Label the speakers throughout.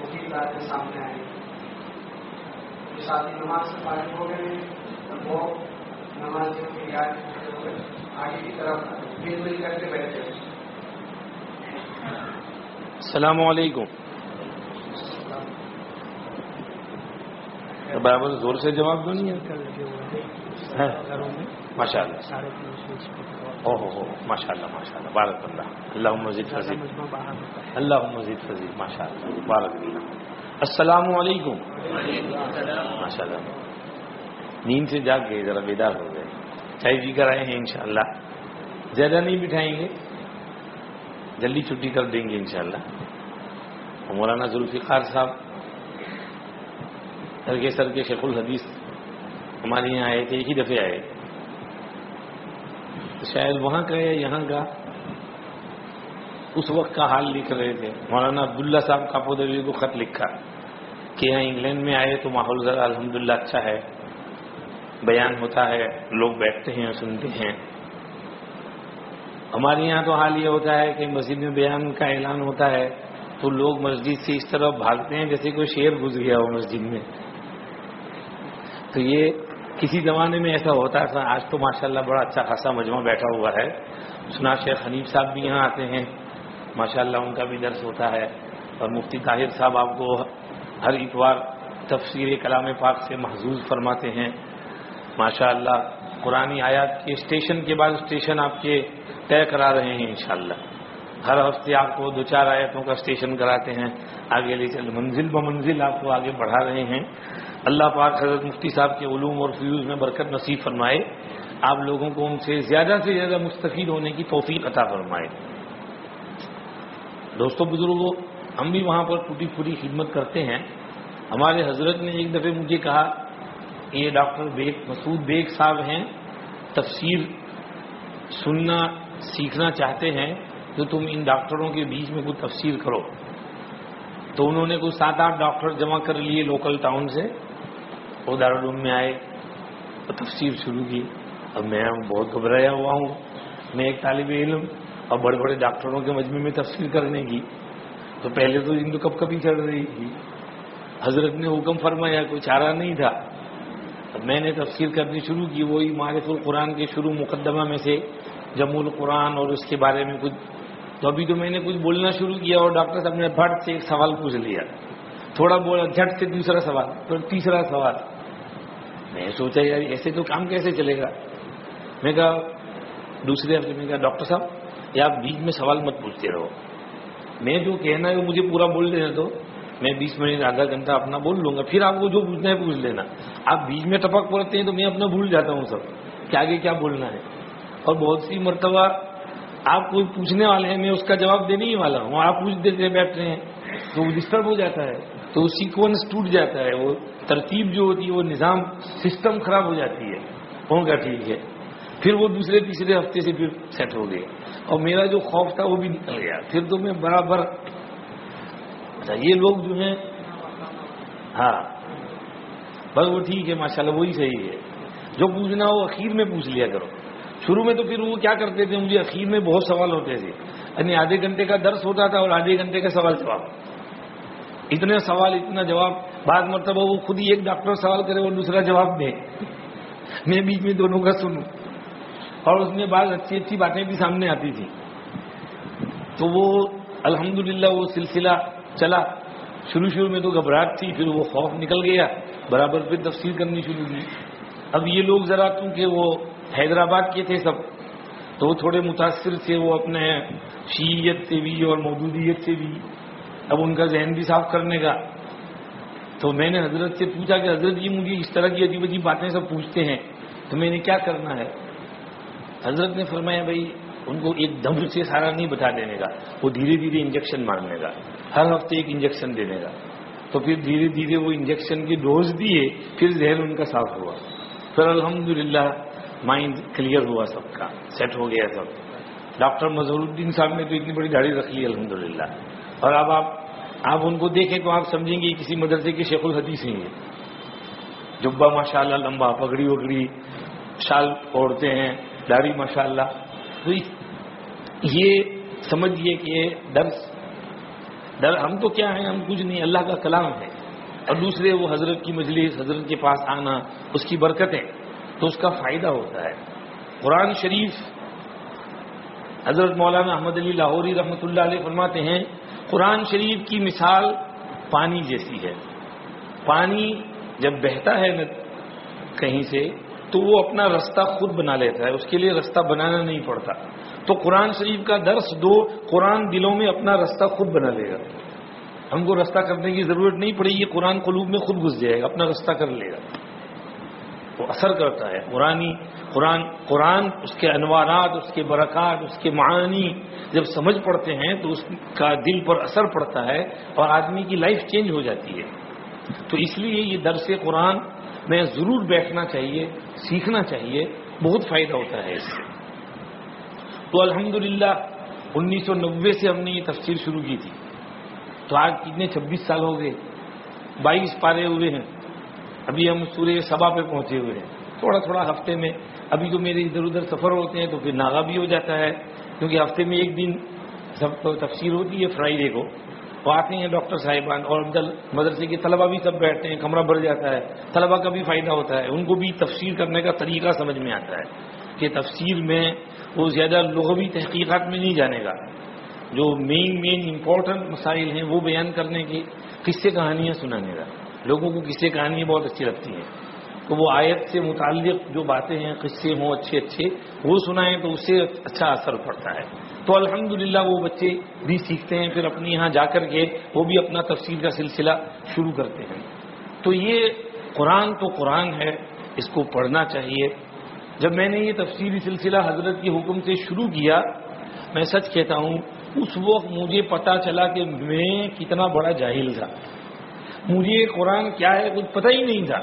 Speaker 1: مفید باتیں سامنے آئیں گی جو ساتھی نماز سے فارغ ہو گئے ہیں وہ نماز کی یاد آگے کی طرف مل مل کر کے بیٹھے
Speaker 2: السلام علیکم۔ برابر زور سے جواب دو نہیں ماشاء اللہ۔ او ہو ماشاء اللہ ماشاء اللہ بارک اللہ۔ اللہ مزید فضیل۔ اللہ مزید فضیل ماشاء اللہ بارک اللہ۔ السلام علیکم۔ ماشاء اللہ۔ نیند سے جاگ گئے ذرا بیدار ہو گئے۔ چائے پی کر آئے ہیں انشاءاللہ۔ زیادہ نہیں بٹھائیں گے۔ جلدی چھٹی کر دیں گے انشاءاللہ۔ مولانا ذوالفقار صاحب سر سر کے شیخ الحدیث ہمارے یہاں آئے تھے ایک ہی دفعے آئے۔ تو شاید وہاں کا یا یہاں کا اس وقت کا حال لکھ رہے تھے۔ مولانا عبداللہ صاحب کاپودری کو خط لکھا کہ یہاں انگلینڈ میں آئے تو ماحول ذرا الحمدللہ اچھا ہے، بیان ہوتا ہے، لوگ بیٹھتے ہیں اور سنتے ہیں۔ ہمارے یہاں تو حال یہ ہوتا ہے کہ مسجد میں بیان کا اعلان ہوتا ہے تو لوگ مسجد سے اس طرح بھاگتے ہیں جیسے کوئی شیر گھس گیا ہو مسجد میں۔ تو یہ کسی زمانے میں ایسا ہوتا تھا آج تو ماشاءاللہ بڑا اچھا خاصا مجمع بیٹھا ہوا ہے۔ سنا شیخ حنیف صاحب بھی یہاں آتے ہیں۔ ماشاءاللہ ان کا بھی درس ہوتا ہے۔ اور مفتی طاہر صاحب آپ کو ہر اتوار تفسیر کلام پاک سے محظوظ فرماتے ہیں۔ ماشاء اللہ قرآن آیات کے اسٹیشن کے بعد اسٹیشن آپ کے طے کرا رہے ہیں انشاءاللہ۔ ہر ہفتے آپ کو دو چار آیتوں کا اسٹیشن کراتے ہیں۔ آگے لے چل منزل ب منزل آپ کو آگے بڑھا رہے ہیں۔ اللہ پاک حضرت مفتی صاحب کے علوم اور فیوز میں برکت نصیب فرمائے، آپ لوگوں کو ان سے زیادہ سے زیادہ مستفید ہونے کی توفیق عطا فرمائے۔ دوستوں بزرگوں ہم بھی وہاں پر ٹوٹی پھوٹی خدمت کرتے ہیں۔ ہمارے حضرت نے ایک دفعہ مجھے کہا، یہ ڈاکٹر بیگ، مسعود بیگ صاحب ہیں، تفسیر سننا، سیکھنا چاہتے ہیں، تو تم ان ڈاکٹروں کے بیچ میں کوئی تفسیر کرو۔ تو انہوں نے کوئی سات آٹھ ڈاکٹر جمع کر لیے لوکل ٹاؤن سے۔ وہ دارالعلوم میں آئے اور تفسیر شروع کی۔ اب میں بہت گھبرایا ہوا ہوں۔ میں ایک طالب علم اور بڑے بڑے ڈاکٹروں کے مجمع میں تفسیر کرنے کی۔ تو پہلے تو ان کو کب کبھی چڑھ رہی تھی۔ حضرت نے حکم فرمایا، کوئی چارہ نہیں تھا۔ اب میں نے تفسیر کرنی شروع کی، وہی معرف القرآن کے شروع مقدمہ میں سے جم القرآن اور اس کے بارے میں کچھ۔ تو ابھی تو میں نے کچھ بولنا شروع کیا اور ڈاکٹر صاحب نے بھٹ سے ایک سوال پوچھ لیا۔ تھوڑا بولا جھٹ سے دوسرا سوال، پھر تیسرا سوال۔ میں سوچا یار، ایسے تو کام کیسے چلے گا؟ میں کہا، دوسرے ہفتے میں کہا، ڈاکٹر صاحب، یہ آپ بیچ میں سوال مت پوچھتے رہو۔ میں جو کہنا ہے وہ مجھے پورا بول دینا تو میں بیس منٹ، آدھا گھنٹہ اپنا بول لوں گا۔ پھر آپ کو جو پوچھنا ہے پوچھ لینا۔ آپ بیچ میں ٹپک پڑتے ہیں تو میں اپنا بھول جاتا ہوں سب کہ آگے کیا بولنا ہے۔ اور بہت سی مرتبہ آپ کوئی پوچھنے والے ہیں، میں اس کا جواب دینے ہی والا ہوں۔ آپ پوچھ دیتے بیٹھ رہے ہیں۔ تو وہ ڈسٹرب ہو جاتا ہے۔ تو سیکوینس ٹوٹ جاتا ہے، وہ ترتیب جو ہوتی ہے، وہ نظام سسٹم خراب ہو جاتی ہے۔ ہوگا ٹھیک ہے۔ پھر وہ دوسرے تیسرے ہفتے سے پھر سیٹ ہو گئے اور میرا جو خوف تھا، وہ بھی نکل گیا۔ پھر تو میں برابر اچھا یہ لوگ جو ہیں ہاں۔ بس وہ ٹھیک ہے، ماشاءاللہ وہی صحیح ہے۔ جو پوچھنا ہو، اخیر میں پوچھ لیا کرو۔ شروع میں تو پھر وہ کیا کرتے تھے مجھے؟ اخیر میں بہت سوال ہوتے تھے۔ یعنی آدھے گھنٹے کا درس ہوتا تھا اور آدھے گھنٹے کا سوال جواب۔ اتنے سوال، اتنا جواب۔ بعض مرتبہ وہ خود ہی ایک ڈاکٹر سوال کرے اور دوسرا جواب دے۔ میں بیچ میں دونوں کا سنوں۔ اور اس میں بعض اچھی اچھی باتیں بھی سامنے آتی تھی تو وہ الحمدللہ وہ سلسلہ چلا۔ شروع شروع میں تو گھبراہٹ تھی، پھر وہ خوف نکل گیا۔ برابر پھر تفسیر کرنی شروع کی اب یہ لوگ ذرا کیونکہ وہ حیدرآباد کے تھے سب، تو وہ تھوڑے متاثر تھے۔ وہ اپنے شیعت سے بھی اور مودودیت سے بھی۔ اب ان کا ذہن بھی صاف کرنے کا۔ تو میں نے حضرت سے پوچھا کہ حضرت جی مجھے اس طرح کی عجیب عجیب باتیں سب پوچھتے ہیں، تو میں نے کیا کرنا ہے؟ حضرت نے فرمایا، بھائی، ان کو ایک دم سے سارا نہیں بتا دینے کا، وہ دھیرے دھیرے انجیکشن مارنے کا، ہر ہفتے ایک انجیکشن دینے کا۔ تو پھر دھیرے دھیرے وہ انجیکشن کی ڈوز دیے، پھر ذہن ان کا صاف ہوا۔ پھر الحمدللہ مائنڈ کلیئر ہوا سب کا سیٹ ہو گیا سب۔ ڈاکٹر مظہر الدین صاحب نے تو اتنی بڑی داڑھی رکھ لی، الحمدللہ۔ اور اب آپ آپ ان کو دیکھیں تو آپ سمجھیں گے کسی مدرسے کے شیخ الحدیث ہیں یہ۔ جبا ماشاء اللہ لمبا، پگڑی وگڑی، شال اوڑھتے ہیں، داڑھی ماشاء اللہ تو یہ سمجھیے کہ درس در ہم تو کیا ہیں؟ ہم کچھ نہیں، اللہ کا کلام ہے۔ اور دوسرے وہ حضرت کی مجلس، حضرت کے پاس آنا، اس کی برکتیں۔ تو اس کا فائدہ ہوتا ہے۔ قرآن شریف حضرت مولانا احمد علی لاہوری رحمۃ اللہ علیہ فرماتے ہیں قرآن شریف کی مثال پانی جیسی ہے۔ پانی جب بہتا ہے کہیں سے، تو وہ اپنا رستہ خود بنا لیتا ہے، اس کے لیے رستہ بنانا نہیں پڑتا۔ تو قرآن شریف کا درس دو، قرآن دلوں میں اپنا رستہ خود بنا لے گا۔ ہم کو رستہ کرنے کی ضرورت نہیں پڑے گی، قرآن قلوب میں خود گھس جائے گا، اپنا رستہ کر لے گا۔ وہ اثر کرتا ہے۔ قرآنی قرآن قرآن اس کے انوارات اس کے برکات، اس کے معانی جب سمجھ پڑتے ہیں تو اس کا دل پر اثر پڑتا ہے اور آدمی کی لائف چینج ہو جاتی ہے۔ تو اس لیے یہ درس قرآن میں ضرور بیٹھنا چاہیے، سیکھنا چاہیے، بہت فائدہ ہوتا ہے اس سے۔ تو الحمدللہ، انیس سو نوے سے ہم نے یہ تفسیر شروع کی تھی۔ تو آج کتنے چھبیس سال ہو گئے، بائیس پارے ہوئے ہیں۔ ابھی ہم سورہ سبا پہ پہنچے ہوئے ہیں۔ تھوڑا تھوڑا ہفتے میں، ابھی تو میرے ادھر ادھر سفر ہوتے ہیں تو پھر ناغا بھی ہو جاتا ہے۔ کیونکہ ہفتے میں ایک دن سب تفسیر ہوتی ہے فرائیڈے کو۔ وہ آتے ہیں ڈاکٹر صاحبان اور مدرسے کے طلبہ بھی سب بیٹھتے ہیں، کمرہ بھر جاتا ہے۔ طلبہ کا بھی فائدہ ہوتا ہے۔ ان کو بھی تفسیر کرنے کا طریقہ سمجھ میں آتا ہے کہ تفسیر میں وہ زیادہ لغوی تحقیقات میں نہیں جانے گا۔ جو مین مین امپورٹنٹ مسائل ہیں وہ بیان کرنے کی، قصے کہانیاں سنانے گا لوگوں کو قصے کہانیاں بہت اچھی لگتی ہیں تو وہ آیت سے متعلق جو باتیں ہیں، قصے ہوں، اچھے اچھے، وہ سنائیں تو اس سے اچھا اثر پڑتا ہے۔ تو الحمدللہ وہ بچے بھی سیکھتے ہیں، پھر اپنے یہاں جا کر کے وہ بھی اپنا تفصیل کا سلسلہ شروع کرتے ہیں۔ تو یہ قرآن تو قرآن ہے، اس کو پڑھنا چاہیے۔ جب میں نے یہ تفصیلی سلسلہ حضرت کے حکم سے شروع کیا، میں سچ کہتا ہوں، اس وقت مجھے پتا چلا کہ میں کتنا بڑا جاہل تھا۔ مجھے قرآن کیا ہے کچھ پتہ ہی نہیں تھا۔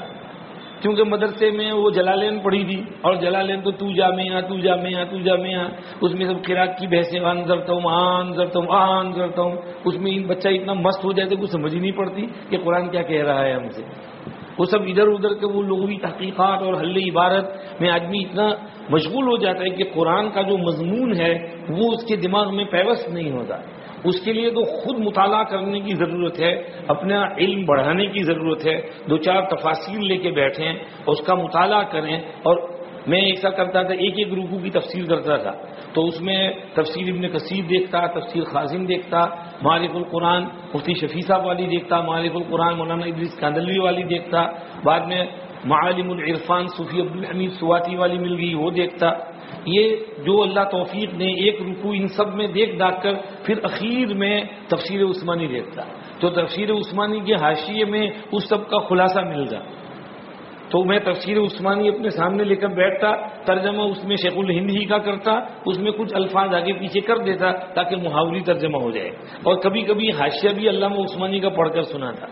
Speaker 2: کیونکہ مدرسے میں وہ جلالین پڑھی تھی، اور جلالین تو تو جا میں تو جا میں تو جا میں اس میں سب کراک کی بحثیں آن کرتا ہوں، آن کرتا ہوں، آن کرتا ہوں۔ اس میں بچہ اتنا مست ہو جائے تو کچھ سمجھ ہی نہیں پڑتی کہ قرآن کیا کہہ رہا ہے ہم سے۔ وہ سب ادھر ادھر کے وہ لغوی تحقیقات اور حل عبارت میں آدمی اتنا مشغول ہو جاتا ہے کہ قرآن کا جو مضمون ہے، وہ اس کے دماغ میں پیوست نہیں ہوتا۔ اس کے لیے تو خود مطالعہ کرنے کی ضرورت ہے، اپنا علم بڑھانے کی ضرورت ہے۔ دو چار تفاصیل لے کے بیٹھیں، اس کا مطالعہ کریں۔ اور میں ایسا کرتا تھا، ایک ایک روکو کی تفصیل کرتا تھا۔ تو اس میں تفصیل ابن کثیر دیکھتا، تفصیل خاصم دیکھتا، مالک القرآن مفتی شفیع صاحب والی دیکھتا، مالک القرآن مولانا ادریس کاندلوی والی دیکھتا۔ بعد میں معالم العرفان صوفی عبدالحمید سواتی والی مل گئی، وہ دیکھتا۔ یہ جو اللہ توفیق نے ایک رکو ان سب میں دیکھ داکھ کر، پھر اخیر میں تفسیر عثمانی دیکھتا۔ تو تفسیر عثمانی کے حاشیے میں اس سب کا خلاصہ مل جا۔ تو میں تفسیر عثمانی اپنے سامنے لے کر بیٹھتا، ترجمہ اس میں شیخ الہند ہی کا کرتا، اس میں کچھ الفاظ آگے پیچھے کر دیتا تاکہ محاوری ترجمہ ہو جائے۔ اور کبھی کبھی حاشیہ بھی علامہ عثمانی کا پڑھ کر سنا تھا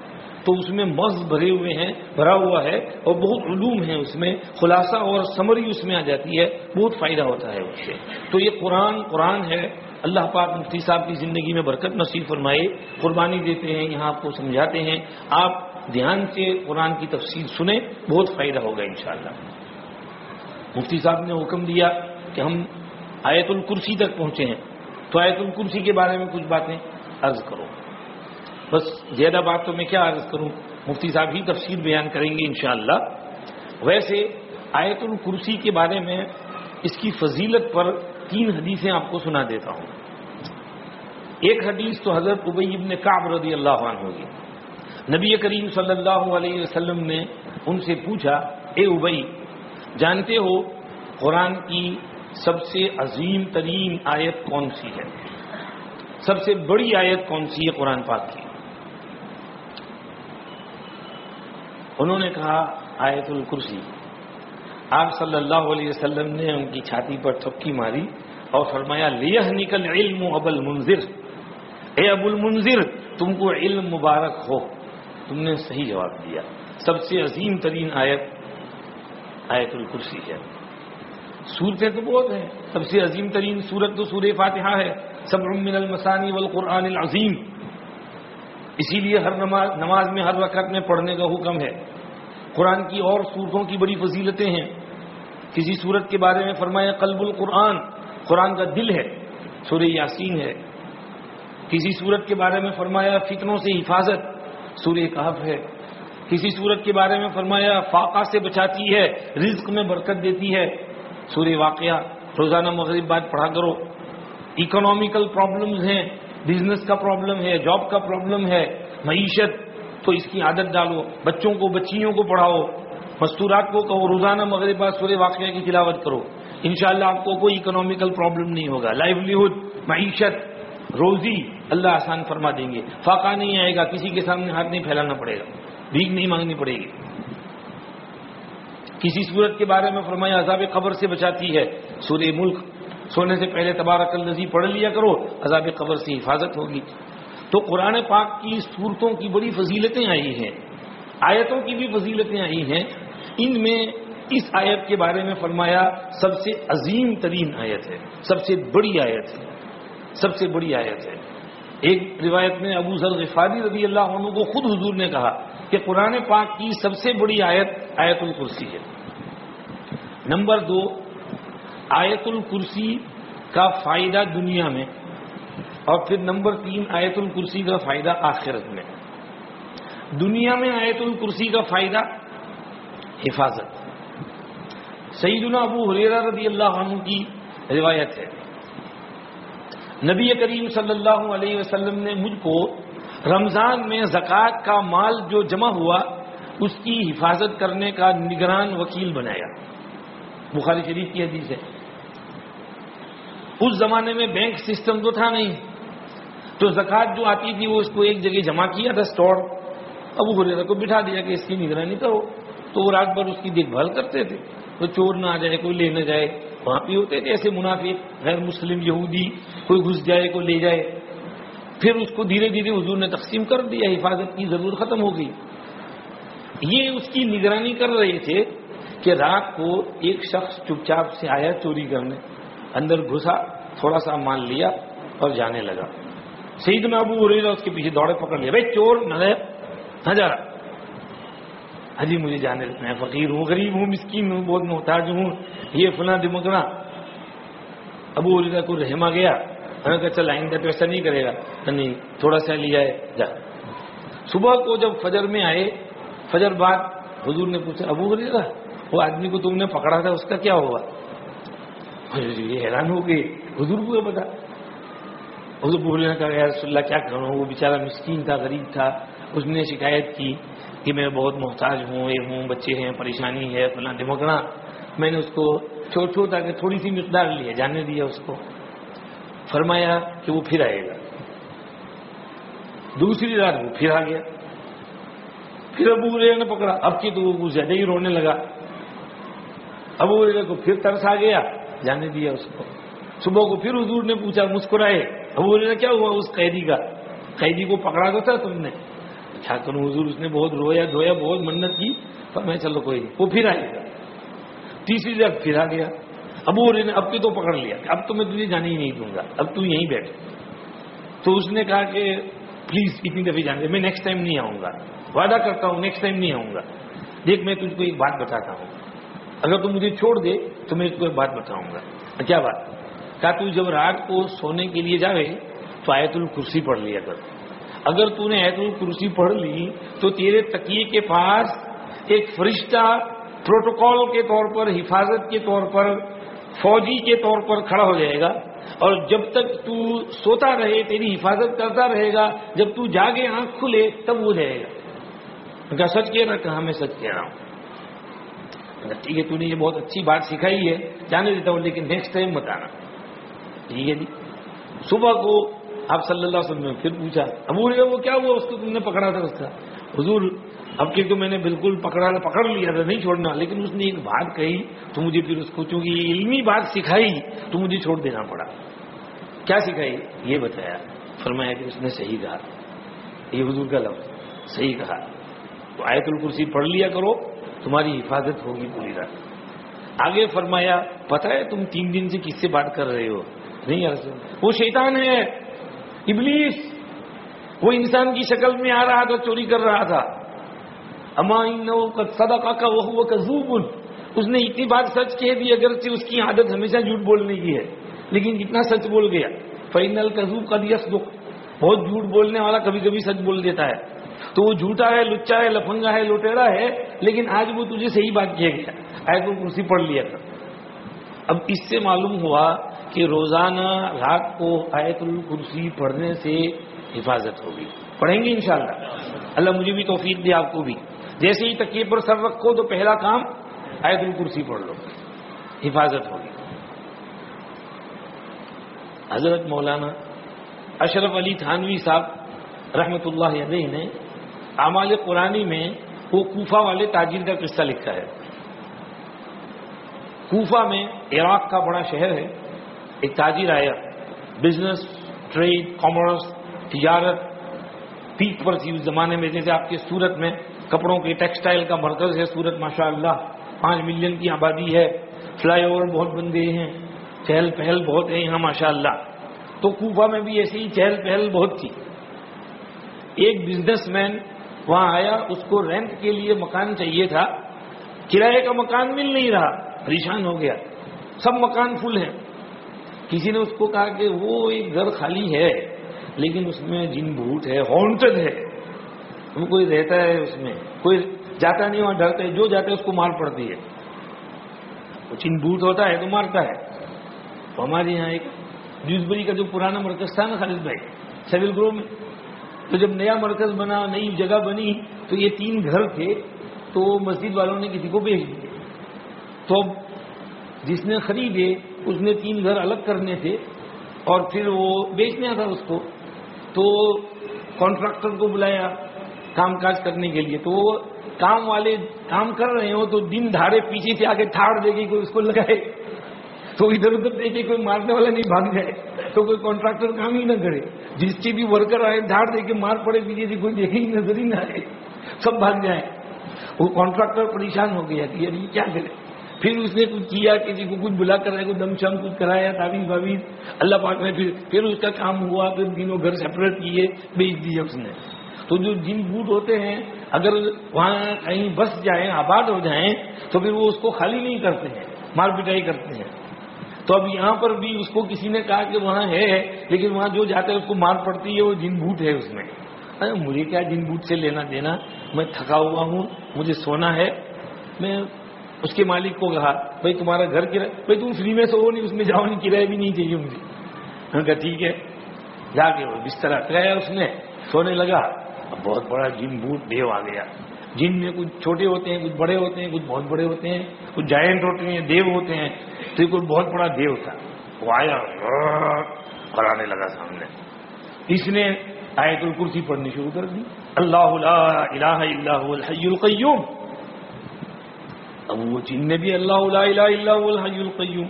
Speaker 2: تو اس میں مغز بھرے ہوئے ہیں، بھرا ہوا ہے اور بہت علوم ہے اس میں، خلاصہ اور سمری اس میں آ جاتی ہے، بہت فائدہ ہوتا ہے اس سے۔ تو یہ قرآن قرآن ہے۔ اللہ پاک مفتی صاحب کی زندگی میں برکت نصیب فرمائے، قربانی دیتے ہیں، یہاں آپ کو سمجھاتے ہیں۔ آپ دھیان سے قرآن کی تفصیل سنیں، بہت فائدہ ہوگا انشاءاللہ۔ مفتی صاحب نے حکم دیا کہ ہم آیت الکرسی تک پہنچے ہیں۔ تو آیت الکرسی کے بارے میں کچھ باتیں عرض کرو۔ بس زیادہ بات تو میں کیا عرض کروں، مفتی صاحب ہی تفصیل بیان کریں گے انشاءاللہ۔ ویسے آیت الکرسی کے بارے میں اس کی فضیلت پر تین حدیثیں آپ کو سنا دیتا ہوں۔ ایک حدیث تو حضرت ابئی ابن کعب رضی اللہ عنہ ہوگی نبی کریم صلی اللہ علیہ وسلم نے ان سے پوچھا، اے ابئی جانتے ہو قرآن کی سب سے عظیم ترین آیت کون سی ہے؟ سب سے بڑی آیت کون سی ہے قرآن پاک کی؟ انہوں نے کہا، آیت الکرسی۔ آپ صلی اللہ علیہ وسلم نے ان کی چھاتی پر تھپکی ماری اور فرمایا لیہ نکل علم ابل منظر اے ابو المنظر تم کو علم مبارک ہو۔ تم نے صحیح جواب دیا۔ سب سے عظیم ترین آیت آیت الکرسی ہے۔ صورتیں تو بہت ہیں۔ سب سے عظیم ترین صورت تو سور فاتحہ ہے۔ سب من المسانی والقرآن العظیم۔ اسی لیے ہر نماز نماز میں ہر وقت میں پڑھنے کا حکم ہے۔ قرآن کی اور صورتوں کی بڑی فضیلتیں ہیں۔ کسی صورت کے بارے میں فرمایا، قلب القرآن، قرآن کا دل ہے سور یاسین ہے۔ کسی صورت کے بارے میں فرمایا، فتنوں سے حفاظت، سورہ کہف ہے۔ کسی صورت کے بارے میں فرمایا، فاقہ سے بچاتی ہے، رزق میں برکت دیتی ہے۔ سورہ واقعہ، روزانہ مغرب بعد پڑھا کرو۔ اکنامیکل پرابلمز ہیں۔ بزنس کا پرابلم ہے، جاب کا پرابلم ہے، معیشت، تو اس کی عادت ڈالو۔ بچوں کو، بچیوں کو پڑھاؤ۔ مستورات کو کہو، روزانہ مغرب سورہ واقعہ کی تلاوت کرو۔ انشاءاللہ آپ کو کوئی اکنامیکل پرابلم نہیں ہوگا۔ لائیولیہڈ معیشت، روزی اللہ آسان فرما دیں گے۔ فاقہ نہیں آئے گا، کسی کے سامنے ہاتھ نہیں پھیلانا پڑے گا۔ بھیگ نہیں مانگنی پڑے گی۔ کسی صورت کے بارے میں فرمایا، عذاب قبر سے بچاتی ہے سورہ ملک۔ سونے سے پہلے تبارک النزی پڑھ لیا کرو، عذاب قبر سے حفاظت ہوگی۔ تو قرآن پاک کی صورتوں کی بڑی فضیلتیں آئی ہیں، آیتوں کی بھی فضیلتیں آئی ہیں۔ ان میں اس آیت کے بارے میں فرمایا، سب سے عظیم ترین آیت ہے، سب سے بڑی آیت ہے، سب سے بڑی آیت ہے۔ ایک روایت میں ابو ذر غفاری رضی اللہ عنہ کو خود حضور نے کہا کہ قرآن پاک کی سب سے بڑی آیت آیت الکرسی ہے۔ نمبر دو آیت الکرسی کا فائدہ دنیا میں اور پھر نمبر تین آیت الکرسی کا فائدہ آخرت میں۔ دنیا میں آیت الکرسی کا فائدہ حفاظت۔ سیدنا ابو حریرہ رضی اللہ عنہ کی روایت ہے۔ نبی کریم صلی اللہ علیہ وسلم نے مجھ کو رمضان میں زکوٰۃ کا مال جو جمع ہوا، اس کی حفاظت کرنے کا نگران وکیل بنایا۔ بخاری شریف کی حدیث ہے۔ اس زمانے میں بینک سسٹم تو تھا نہیں۔ تو زکوٰۃ جو آتی تھی وہ اس کو ایک جگہ جمع کیا تھا اسٹور ابو حریرہ کو بٹھا دیا کہ اس کی نگرانی کرو۔ تو وہ رات بھر اس کی دیکھ بھال کرتے تھے۔ کوئی چور نہ آ جائے، کوئی لے نہ جائے۔ وہاں پہ ہوتے تھے ایسے منافق، غیر مسلم، یہودی۔ کوئی گھس جائے، کوئی لے جائے۔ پھر اس کو دھیرے دھیرے حضور نے تقسیم کر دیا، حفاظت کی ضرورت ختم ہو گئی۔ یہ اس کی نگرانی کر رہے تھے کہ رات کو ایک شخص چپ چاپ سے آیا چوری کرنے۔ اندر گھسا، تھوڑا سا مان لیا اور جانے لگا۔ سعید میں ابو اریرا اس کے پیچھے دوڑے پکڑ لیا۔ بھائی چور نہ نہ جا رہا۔ حجی مجھے جانے میں فقیر ہوں، غریب ہوں، مسکین ہوں، بہت محتاج ہوں۔ یہ فلاں دمکنا ابو اریرا کو رحما گیا۔ میں کہا، چل آئندہ تو ایسا نہیں کرے گا۔ نہیں تھوڑا سا لیا ہے جا۔ صبح کو جب فجر میں آئے، فجر بعد حضور نے پوچھا، ابو اریرا وہ آدمی کو تم نے پکڑا تھا، اس کا کیا ہوا؟ یہ حیران ہو گئی حضور کو بتا حضور بولنے کا یا رسول اللہ، کیا کروں وہ بیچارہ مسکین تھا، غریب تھا۔ اس نے شکایت کی کہ میں بہت محتاج ہوں، یہ ہوں، بچے ہیں، پریشانی ہے، فلاں دمکنا میں نے اس کو چھوٹ چھوٹا کہ تھوڑی سی مقدار لیا، جانے دیا اس کو۔ فرمایا کہ وہ پھر آئے گا۔ دوسری رات وہ پھر آ گیا۔ پھر ابو ریرا نے پکڑا۔ اب کی تو وہ زیادہ ہی رونے لگا۔ ابو ریرا کو پھر ترس آ گیا۔ جانے دیا اس کو۔ صبح کو پھر حضور نے پوچھا، مسکرائے۔ ابو ریرا کیا ہوا اس قیدی کا؟ قیدی کو پکڑا تو تھا تم نے۔ کیا کروں حضور، اس نے بہت رویا، دھویا، بہت منت کی۔ پر میں چلو کوئی نہیں۔ وہ پھر آئے گا تیسری رات پھر آ گیا۔ ابو نے اب کی تو پکڑ لیا۔ اب تو میں تجھے جانے ہی نہیں دوں گا۔ اب تو یہیں بیٹھ۔ تو اس نے کہا کہ، پلیز اتنی دفعہ جانے میں نیکسٹ ٹائم نہیں آؤں گا۔ وعدہ کرتا ہوں نیکسٹ ٹائم نہیں آؤں گا۔ دیکھ، میں تجھ کو ایک بات بتاتا ہوں۔ اگر تم مجھے چھوڑ دے تو میں ایک بات بتاؤں گا۔ کیا بات؟ کہا تو جب رات کو سونے کے لیے جاوے تو آیت الکرسی پڑھ لیا کر۔ اگر تو نے آیت الکرسی پڑھ لی تو تیرے تکیے کے پاس ایک فرشتہ پروٹوکال کے طور پر، حفاظت کے طور پر، فوجی کے طور پر کھڑا ہو جائے گا اور جب تک تو سوتا رہے، تیری حفاظت کرتا رہے گا، جب تو جاگے، آنکھ کھلے، تب وہ جائے گا۔ کہا، سچ کہہ رہا، کہا، میں سچ کہہ رہا ہوں۔ ٹھیک ہے، تو نے یہ بہت اچھی بات سکھائی ہے، جانے دیتا ہوں، لیکن نیکسٹ ٹائم بتانا۔ ٹھیک ہے جی۔ صبح کو آپ صلی اللہ علیہ وسلم نے پھر پوچھا، ابو وہ کیا ہوا؟ اس کو تم نے پکڑا تھا، اس کا۔ حضور، اب کہ تو میں نے بالکل پکڑا، پکڑ لیا تھا، نہیں چھوڑنا، لیکن اس نے ایک بات کہی، تو مجھے پھر اس کو، چونکہ یہ علمی بات سکھائی، تو مجھے چھوڑ دینا پڑا۔ کیا سکھائی؟ یہ بتایا، فرمایا کہ اس نے صحیح کہا۔ یہ حضور کا لفظ، صحیح کہا۔ تو آیت الکرسی پڑھ لیا کرو تمہاری حفاظت ہوگی پوری رات۔ آگے فرمایا، پتہ ہے تم تین دن سے کس سے بات کر رہے ہو؟ نہیں یار، وہ شیطان ہے، ابلیس۔ وہ انسان کی شکل میں آ رہا تھا، چوری کر رہا تھا۔ اما صدقہ کا وہ کذوب۔ اس نے اتنی بات سچ کہہ دی، اگرچہ اس کی عادت ہمیشہ جھوٹ بولنے کی ہے، لیکن اتنا سچ بول گیا۔ فائنل کذوب کا دیا بہت جھوٹ بولنے والا کبھی کبھی سچ بول دیتا ہے۔ تو وہ جھوٹا ہے، لچا ہے، لفنگا ہے، لوٹیرا ہے، لیکن آج وہ تجھے صحیح بات کیا گیا۔ آئے تو کرسی پڑھ لیا تھا۔ اب اس سے معلوم ہوا کہ روزانہ رات کو آیت الکرسی پڑھنے سے حفاظت ہوگی۔ پڑھیں گے انشاءاللہ۔ اللہ مجھے بھی توفیق دے، آپ کو بھی۔ جیسے ہی تکیے پر سر رکھو تو پہلا کام آیت الکرسی پڑھ لو۔ حفاظت ہوگی۔ حضرت مولانا اشرف علی تھانوی صاحب رحمت اللہ علیہ نے اعمال قرآنی میں وہ کوفہ والے تاجر کا قصہ لکھا ہے۔ کوفہ میں عراق کا بڑا شہر ہے۔ ایک تاجر آیا۔ بزنس ٹریڈ کامرس تجارت۔ پیک پر تھی اس زمانے میں۔ جیسے آپ کے سورت میں کپڑوں کے ٹیکسٹائل کا مرکز ہے۔ سورت ماشاء اللہ پانچ ملین کی آبادی ہے۔ فلائی اوور بہت بن گئے ہیں۔ چہل پہل بہت ہے یہاں ماشاء اللہ تو کوفہ میں بھی ایسی ہی چہل پہل بہت تھی۔ ایک بزنس مین وہاں آیا، اس کو رینٹ کے لیے مکان چاہیے تھا۔ کرائے کا مکان مل نہیں رہا، پریشان ہو گیا۔ سب مکان فل ہیں۔ کسی نے اس کو کہا کہ وہ ایک گھر خالی ہے، لیکن اس میں جن بھوت ہے ہانٹڈ ہے۔ وہ کوئی رہتا ہے اس میں، کوئی جاتا نہیں، وہاں ڈرتا ہے، جو جاتا ہے اس کو مار پڑتی ہے۔ وہ چن بھوت ہوتا ہے تو مارتا ہے۔ تو ہمارے یہاں ایک ڈیوزبری کا جو پرانا مرکز تھا نا خالد بھائی سیول گرو میں تو جب نیا مرکز بنا، نئی جگہ بنی، تو یہ تین گھر تھے، تو مسجد والوں نے کسی کو بیچ دیے تو جس نے خریدے، اس نے تین گھر الگ کرنے تھے اور پھر وہ بیچنا تھا اس کو۔ تو کانٹریکٹر کو بلایا کام کاج کرنے کے لیے۔ تو وہ کام والے کام کر رہے ہو تو دن دھاڑے پیچھے سے آگے تھاڑ دے گی کوئی اس کو لگائے۔ تو ادھر ادھر دیکھے کوئی مارنے والا نہیں بھاگ جائے، تو کوئی کانٹریکٹر کام ہی نہ کرے۔ جس کی بھی ورکر آئے، دھاڑ دے کے مار پڑے پیچھے سے کوئی دیکھے ہی نظر ہی نہ آئے۔ سب بھاگ جائیں۔ وہ کانٹریکٹر پریشان ہو گیا کہ یار یہ کیا کرے؟ پھر اس نے کچھ کیا، کسی کو کچھ بلا کر کوئی دم شم کچھ کرایا، تعویذ باویز اللہ پاک نے پھر پھر اس کا کام ہوا، پھر تینوں گھر سپریٹ کیے، بیچ دیے اس نے۔ تو جو جن بوٹ ہوتے ہیں، اگر وہاں کہیں بس جائیں، آباد ہو جائیں، تو پھر وہ اس کو خالی نہیں کرتے ہیں، مار پٹائی کرتے ہیں۔ تو اب یہاں پر بھی اس کو کسی نے کہا کہ وہاں ہے، لیکن وہاں جو جاتا ہے اس کو مار پڑتی ہے، وہ جن بوٹ ہے اس میں۔ مجھے کیا جن بوٹ سے لینا دینا؟ میں تھکا ہوا ہوں، مجھے سونا ہے۔ میں اس کے مالک کو کہا، بھائی، تمہارا گھر کرایہ بھائی، تم فری میں سو، نہیں، اس میں جاؤ، نہیں، کرایہ بھی نہیں چاہیے مجھے۔ میں کہا، ٹھیک ہے۔ جا کے وہ بستر کرایا اس نے، سونے لگا۔ اب بہت بڑا جن بوٹ دیو آ گیا۔ جن میں کچھ چھوٹے ہوتے ہیں، کچھ بڑے ہوتے ہیں، کچھ بہت بڑے ہوتے ہیں، کچھ جائنٹ ہوتے ہیں، دیو ہوتے ہیں۔ تو یہ کوئی بہت بڑا دیو تھا۔ وہ آیا، اور آنے لگا سامنے۔ اس نے آیت الکرسی پڑھنی شروع کر دی۔ اللہ لا الہ الا هو الحی القیوم۔ اب وہ جن نے بھی اللہ لا الہ الا هو الحی القیوم۔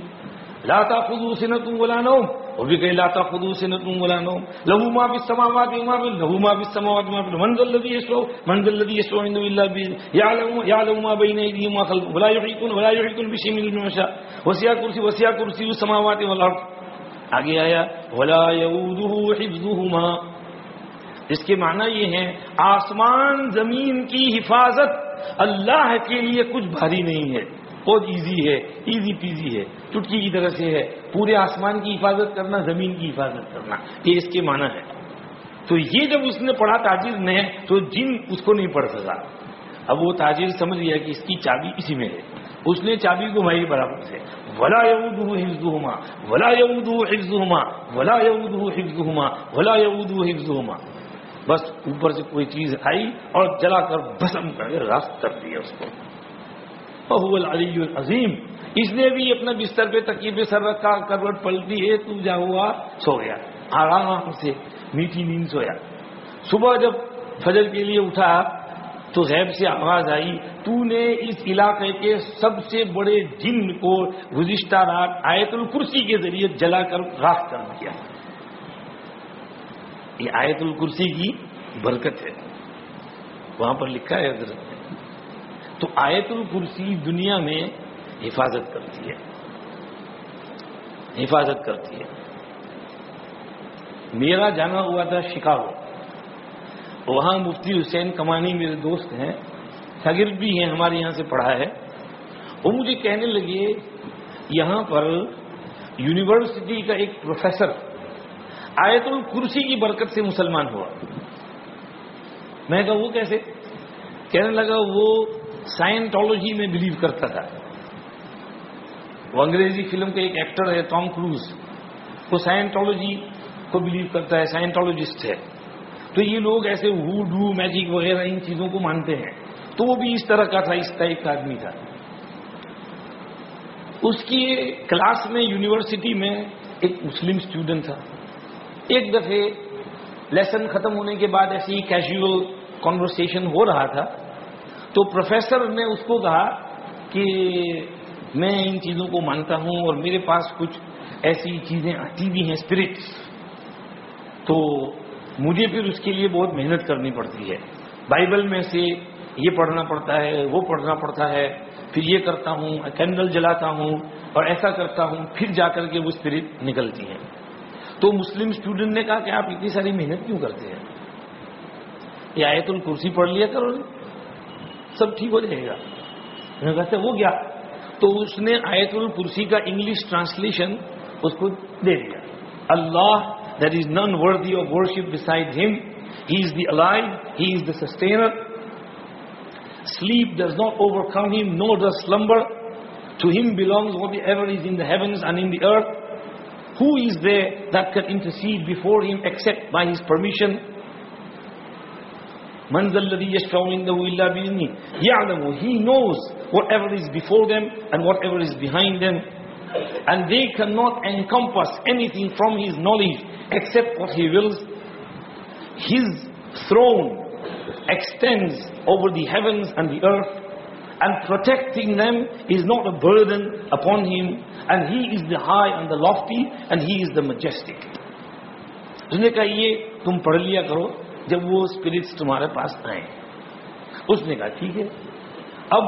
Speaker 2: لا تاخذ سنت ولا نوم۔ وہ بھی کہیں لا تاخذو سنت ولا نوم. له ما في السماوات وما في له ما في السماوات وما في من ذا الذي يشفع من ذا الذي يشفع عنده الا باذنه يعلم يعلم ما بين ايديهم وما خلفهم ولا يحيطون ولا يحيطون بشيء من علمه ما شاء. وسع كرسي وسع كرسي السماوات والارض آگے آیا، ولا يؤوده حفظهما اس کے معنی یہ ہے آسمان زمین کی حفاظت اللہ کے لیے کچھ بھاری نہیں ہے، بہت ایزی ہے ایزی پیزی ہے۔ چٹکی کی طرح سے ہے۔ پورے آسمان کی حفاظت کرنا، زمین کی حفاظت کرنا۔ یہ اس کے معنی ہے۔ تو یہ جب اس نے پڑھا تاجر نے، تو جن اس کو نہیں پڑھ سکا۔ اب وہ تاجر سمجھ گیا کہ اس کی چابی اسی میں ہے۔ اس نے چابی کو بھائی برابر سے۔ ولا یود حفظ ہوما ولا یود حفظ ہوما ولا یود حفظ ہوما ولا یود حفظ ہوما بس اوپر سے کوئی چیز آئی اور جلا کر بسم کر کے راست کر دیا اس کو۔ بہو العلی العظیم۔ اس نے بھی اپنا بستر پہ تکیے پہ سر رکھا کروٹ پلٹی ہے تو جا ہوا، سو گیا۔ آرام سے میٹھی نیند سویا۔ صبح جب فجر کے لیے اٹھا، تو غیب سے آواز آئی، تو نے اس علاقے کے سب سے بڑے جن کو گزشتہ رات آیت الکرسی کے ذریعے جلا کر راک کر دیا۔ یہ آیت الکرسی کی برکت ہے۔ وہاں پر لکھا ہے حضرت نے تو آیت الکرسی دنیا میں حفاظت کرتی ہے۔ حفاظت کرتی ہے۔ میرا جانا ہوا تھا شکارو وہاں مفتی حسین کمانی میرے دوست ہیں، شاگرد بھی ہیں، ہمارے یہاں سے پڑھا ہے۔ وہ مجھے کہنے لگے، یہاں پر یونیورسٹی کا ایک پروفیسر آیت الکرسی کی برکت سے مسلمان ہوا۔ میں کہا، وہ کیسے؟ کہنے لگا، وہ سائنٹالوجی میں بلیو کرتا تھا۔ وہ انگریزی فلم کا ایک ایکٹر ہے ٹام کروز وہ سائنٹالوجی کو بلیو کرتا ہے، سائنٹالوجسٹ ہے۔ تو یہ لوگ ایسے ہو ڈو میجک وغیرہ ان چیزوں کو مانتے ہیں۔ تو وہ بھی اس طرح کا تھا، اس ٹائپ کا آدمی تھا۔ اس کی کلاس میں یونیورسٹی میں ایک مسلم اسٹوڈنٹ تھا۔ ایک دفعے لیسن ختم ہونے کے بعد ایسی کیجول کانورسیشن ہو رہا تھا۔ تو پروفیسر نے اس کو کہا کہ میں ان چیزوں کو مانتا ہوں اور میرے پاس کچھ ایسی چیزیں آتی بھی ہیں اسپرٹس تو مجھے پھر اس کے لیے بہت محنت کرنی پڑتی ہے۔ بائبل میں سے یہ پڑھنا پڑتا ہے، وہ پڑھنا پڑتا ہے، پھر یہ کرتا ہوں کینڈل جلاتا ہوں اور ایسا کرتا ہوں، پھر جا کر کے وہ اسپرٹ نکلتی ہیں۔ تو مسلم اسٹوڈنٹ نے کہا کہ آپ اتنی ساری محنت کیوں کرتے ہیں؟ یہ آیت الکرسی پڑھ لیا کرو۔ سب ٹھیک ہو جائے گا کہتے وہ گیا تو اس نے آیت الکرسی کا انگلش ٹرانسلیشن اس کو دے دیا اللہ دیٹ از نن وردی of worship beside him he is the alive he is the sustainer sleep does not overcome him nor the slumber to him belongs whatever is in the heavens and in the earth who is there that can intercede before him except by his permission منزل الذي يشفع عنده الا باذنه يعلم he knows whatever is before them and whatever is behind them and they cannot encompass anything from his knowledge except what he wills his throne extends over the heavens and the earth and protecting them is not a burden upon him and he is the high and the lofty and he is the majestic اس نے کہا یہ تم پڑھ لیا کرو جب وہ spirits تمہارے پاس آئے اس نے کہا، ٹھیک ہے۔ اب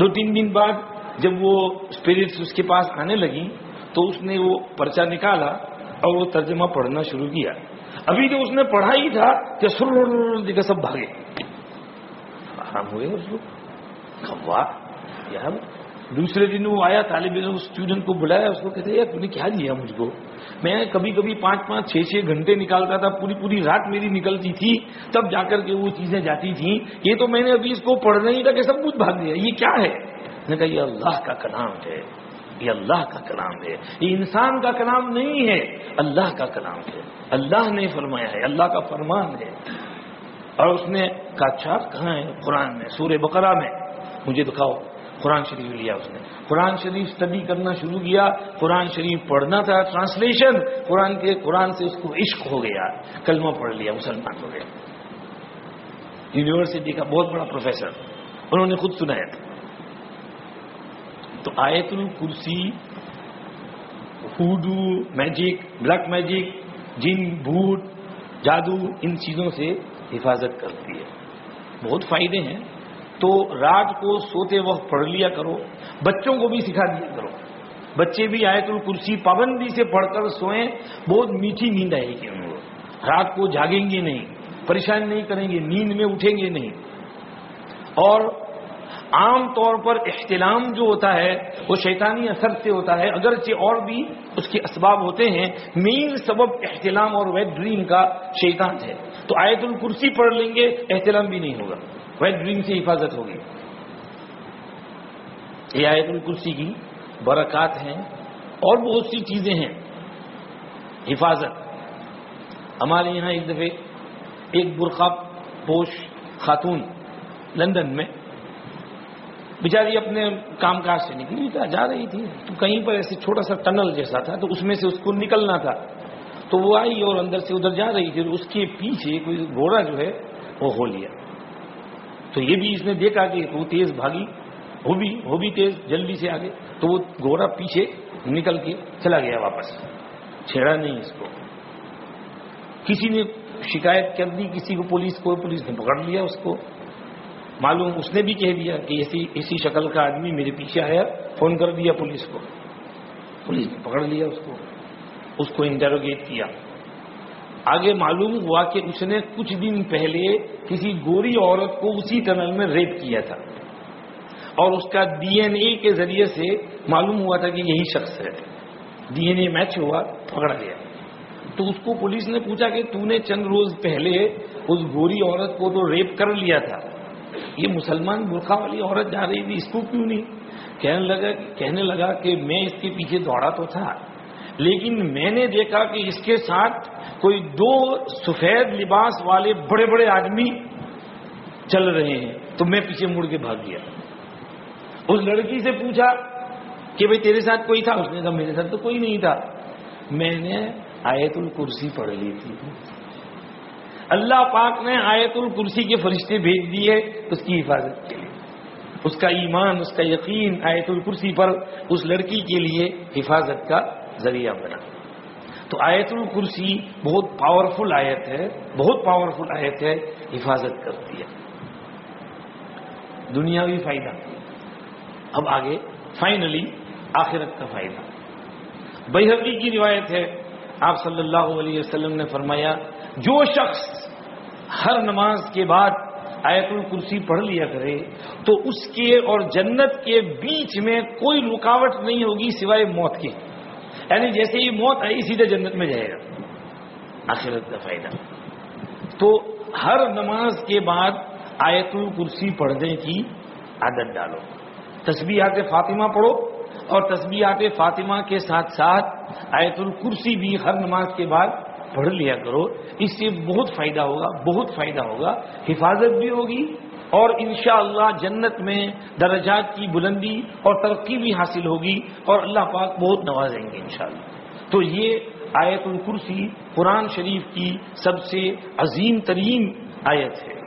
Speaker 2: دو تین دن بعد جب وہ اسپرٹس اس کے پاس آنے لگی تو اس نے وہ پرچہ نکالا اور وہ ترجمہ پڑھنا شروع کیا۔ ابھی جو اس نے پڑھا ہی تھا کہ سر سب بھاگے۔ ہاں، آرام ہوئے اس کو واہ یار۔ دوسرے دن وہ آیا، طالب علم اسٹوڈنٹ کو بلایا، اس کو کہتے یار تم نے کیا دیا مجھ کو؟ میں کبھی کبھی پانچ پانچ چھ چھ گھنٹے نکالتا تھا، پوری پوری رات میری نکلتی تھی، تب جا کر کے وہ چیزیں جاتی تھیں۔ یہ تو میں نے ابھی اس کو پڑھنا ہی تھا کہ سب کچھ بھاگ دیا یہ کیا ہے؟ نے کہا، یہ اللہ کا کلام ہے۔ یہ اللہ کا کلام ہے۔ یہ انسان کا کلام نہیں ہے، اللہ کا کلام ہے۔ اللہ نے فرمایا ہے، اللہ کا فرمان ہے۔ اور اس نے کہا اچھا کہاں ہے؟ قرآن میں، سورہ بقرہ میں۔ مجھے دکھاؤ۔ قرآن شریف لیا اس نے۔ قرآن شریف اسٹڈی کرنا شروع کیا، قرآن شریف پڑھنا تھا ٹرانسلیشن قرآن کے قرآن سے اس کو عشق ہو گیا، کلمہ پڑھ لیا، مسلمان ہو گیا۔ یونیورسٹی کا بہت بڑا پروفیسر انہوں نے خود سنایا تھا تو آیت الکرسی ہوڈو میجک، بلیک میجک، جن بھوٹ جادو، ان چیزوں سے حفاظت کرتی ہے۔ بہت فائدے ہیں۔ تو رات کو سوتے وقت پڑھ لیا کرو، بچوں کو بھی سکھا دیا کرو۔ بچے بھی آیت الکرسی پابندی سے پڑھ کر سوئیں، بہت میٹھی نیند آئے گی ان کو رات کو جاگیں گے نہیں، پریشان نہیں کریں گے، نیند میں اٹھیں گے نہیں۔ اور عام طور پر احتلام جو ہوتا ہے، وہ شیطانی اثر سے ہوتا ہے۔ اگرچہ اور بھی اس کے اسباب ہوتے ہیں، مین سبب احتلام اور ویٹ ڈریم کا شیطان ہے۔ تو آیت الکرسی پڑھ لیں گے، احتلام بھی نہیں ہوگا۔ ویٹ ڈریم سے حفاظت ہوگی۔ یہ آیت الکرسی کی برکات ہیں اور بہت سی چیزیں ہیں۔ حفاظت۔ ہمارے یہاں ایک دفعہ ایک برقع پوش خاتون لندن میں بیچاری اپنے کام کاج سے نکلی تھا جا رہی تھی، تو کہیں پر ایسے چھوٹا سا ٹنل جیسا تھا، تو اس میں سے اس کو نکلنا تھا۔ تو وہ آئی اور اندر سے ادھر جا رہی تھی اس کے پیچھے کوئی گھوڑا جو ہے وہ ہو لیا۔ تو یہ بھی اس نے دیکھا کہ وہ تیز بھاگی، وہ بھی وہ بھی تیز، جلدی سے آگے۔ تو وہ گھوڑا پیچھے نکل کے چلا گیا واپس۔ چھیڑا نہیں اس کو۔ کسی نے شکایت کر دی، کسی کو پولیس کو، پولیس نے پکڑ لیا اس کو۔ معلوم اس نے بھی کہہ دیا کہ ایسی اسی شکل کا آدمی میرے پیچھے آیا، فون کر دیا پولیس کو۔ پولیس نے پکڑ لیا اس کو۔ اس کو انٹروگیٹ کیا۔ آگے معلوم ہوا کہ اس نے کچھ دن پہلے کسی گوری عورت کو اسی ٹنل میں ریپ کیا تھا۔ اور اس کا ڈی این اے کے ذریعے سے معلوم ہوا تھا کہ یہی شخص ہے۔ ڈی این اے میچ ہوا پکڑا گیا۔ تو اس کو پولیس نے پوچھا کہ تو نے چند روز پہلے اس گوری عورت کو تو ریپ کر لیا تھا۔ یہ مسلمان برقع والی عورت جا رہی تھی، اس کو کیوں نہیں؟ کہنے لگا کہنے لگا کہ میں اس کے پیچھے دوڑا تو تھا، لیکن میں نے دیکھا کہ اس کے ساتھ کوئی دو سفید لباس والے بڑے بڑے آدمی چل رہے ہیں تو میں پیچھے مڑ کے بھاگ گیا۔ اس لڑکی سے پوچھا کہ بھائی تیرے ساتھ کوئی تھا؟ اس نے کہا میرے ساتھ تو کوئی نہیں تھا۔ میں نے آیت الکرسی پڑھ لی تھی۔ اللہ پاک نے آیت الکرسی کے فرشتے بھیج دیے اس کی حفاظت کے لیے۔ اس کا ایمان، اس کا یقین آیت الکرسی پر اس لڑکی کے لیے حفاظت کا ذریعہ بنا۔ تو آیت الکرسی بہت پاورفل آیت ہے، بہت پاورفل آیت ہے، حفاظت کرتی ہے۔ دنیاوی فائدہ۔ اب آگے فائنلی آخرت کا فائدہ۔ بحقی کی روایت ہے، آپ صلی اللہ علیہ وسلم نے فرمایا، جو شخص ہر نماز کے بعد آیت الکرسی پڑھ لیا کرے، تو اس کے اور جنت کے بیچ میں کوئی رکاوٹ نہیں ہوگی سوائے موت کے۔ یعنی جیسے ہی موت آئی سیدھے جنت میں جائے گا۔ آخرت کا فائدہ۔ تو ہر نماز کے بعد آیت الکرسی پڑھنے کی عادت ڈالو۔ تسبیحات فاطمہ پڑھو اور تسبیحات فاطمہ کے ساتھ ساتھ آیت الکرسی بھی ہر نماز کے بعد پڑھ لیا کرو۔ اس سے بہت فائدہ ہوگا، بہت فائدہ ہوگا۔ حفاظت بھی ہوگی۔ اور انشاءاللہ اللہ جنت میں درجات کی بلندی اور ترقی بھی حاصل ہوگی اور اللہ پاک بہت نوازیں گے انشاءاللہ۔ تو یہ آیت الکرسی قرآن شریف کی سب سے عظیم ترین آیت ہے۔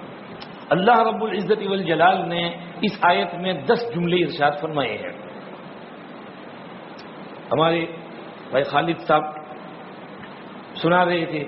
Speaker 2: اللہ رب العزت والجلال نے اس آیت میں دس جملے ارشاد فرمائے ہیں۔ ہمارے بھائی خالد صاحب سنا رہے تھے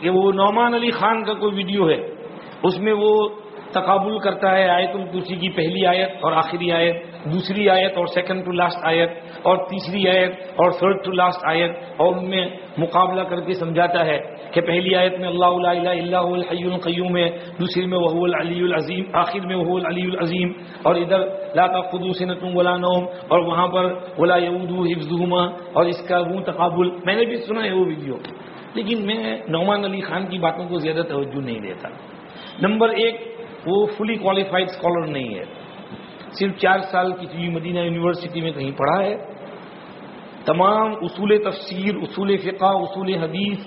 Speaker 2: کہ وہ نعمان علی خان کا کوئی ویڈیو ہے۔ اس میں وہ تقابل کرتا ہے آیت الکرسی کی پہلی آیت اور آخری آیت، دوسری آیت اور سیکنڈ ٹو لاسٹ آیت اور تیسری آیت اور تھرڈ ٹو لاسٹ آیت اور ان میں مقابلہ کر کے سمجھاتا ہے کہ پہلی آیت میں اللہ الہ الا اللہ الحی القیوم ہے، دوسری میں وہ العلی العظیم، آخر میں وہ العلی العظیم اور ادھر لا تاخذو سنۃ ولا نوم اور وہاں پر ولا یعود حفظهما اور اس کا وہ تقابل۔ میں نے بھی سنا ہے وہ ویڈیو، لیکن میں نعمان علی خان کی باتوں کو زیادہ توجہ نہیں دیتا۔ نمبر ایک وہ فلی کوالیفائڈ اسکالر نہیں ہے۔ صرف چار سال کسی مدینہ یونیورسٹی میں کہیں پڑھا ہے۔ تمام اصول تفسیر، اصول فقہ، اصول حدیث،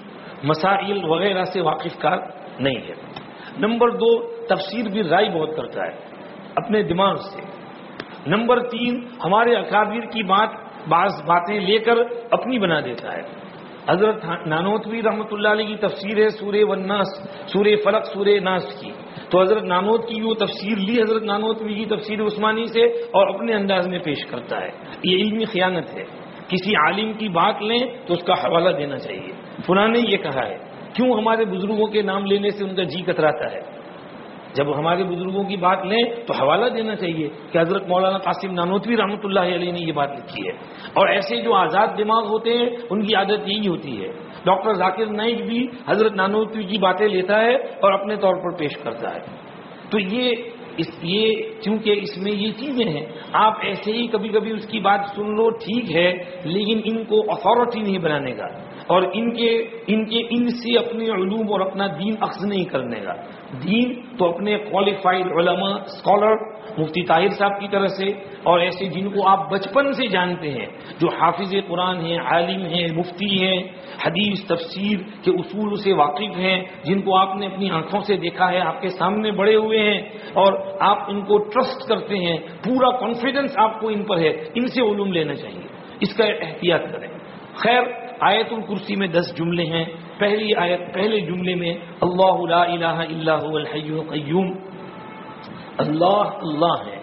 Speaker 2: مسائل وغیرہ سے واقف کار نہیں ہے۔ نمبر دو، تفسیر بھی رائے بہت کرتا ہے، اپنے دماغ سے۔ نمبر تین، ہمارے اکابر کی بات، بعض باتیں لے کر اپنی بنا دیتا ہے۔ حضرت نانوتوی رحمۃ اللہ علیہ کی تفسیر ہے سورہ وناس سورہ فلق، سورہ ناس کی۔ تو حضرت نانوت کی وہ تفسیر لی، حضرت نانوتوی کی تفسیر عثمانی سے اور اپنے انداز میں پیش کرتا ہے۔ یہ علمی خیانت ہے۔ کسی عالم کی بات لیں تو اس کا حوالہ دینا چاہیے۔ فلاں نے یہ کہا ہے، کیوں ہمارے بزرگوں کے نام لینے سے ان کا جی کتراتا ہے؟ جب ہمارے بزرگوں کی بات لیں تو حوالہ دینا چاہیے کہ حضرت مولانا قاسم نانوتوی رحمۃ اللہ علیہ نے یہ بات لکھی ہے۔ اور ایسے جو آزاد دماغ ہوتے ہیں، ان کی عادت یہی ہوتی ہے۔ ڈاکٹر ذاکر نائک بھی حضرت نانوتوی کی باتیں لیتا ہے اور اپنے طور پر پیش کرتا ہے۔ تو یہ اس، یہ چونکہ اس میں یہ چیزیں ہیں، آپ ایسے ہی کبھی کبھی اس کی بات سن لو، ٹھیک ہے، لیکن ان کو اتھارٹی نہیں بنانے کا۔ اور ان کے ان کے، ان سے اپنے علوم اور اپنا دین اخذ نہیں کرنے کا دین تو اپنے کوالیفائڈ علماء اسکالر مفتی طاہر صاحب کی طرح سے، اور ایسے جن کو آپ بچپن سے جانتے ہیں، جو حافظ قرآن ہیں، عالم ہیں، مفتی ہیں، حدیث، تفسیر کے اصول سے واقف ہیں، جن کو آپ نے اپنی آنکھوں سے دیکھا ہے، آپ کے سامنے بڑے ہوئے ہیں، اور آپ ان کو ٹرسٹ کرتے ہیں، پورا کانفیڈنس آپ کو ان پر ہے، ان سے علوم لینا چاہیے۔ اس کا احتیاط کریں۔ خیر آیت الکرسی میں دس جملے ہیں۔ پہلی آیت، پہلے جملے میں اللہ لا الہ الا هو الحی القیوم۔ اللہ اللہ ہے۔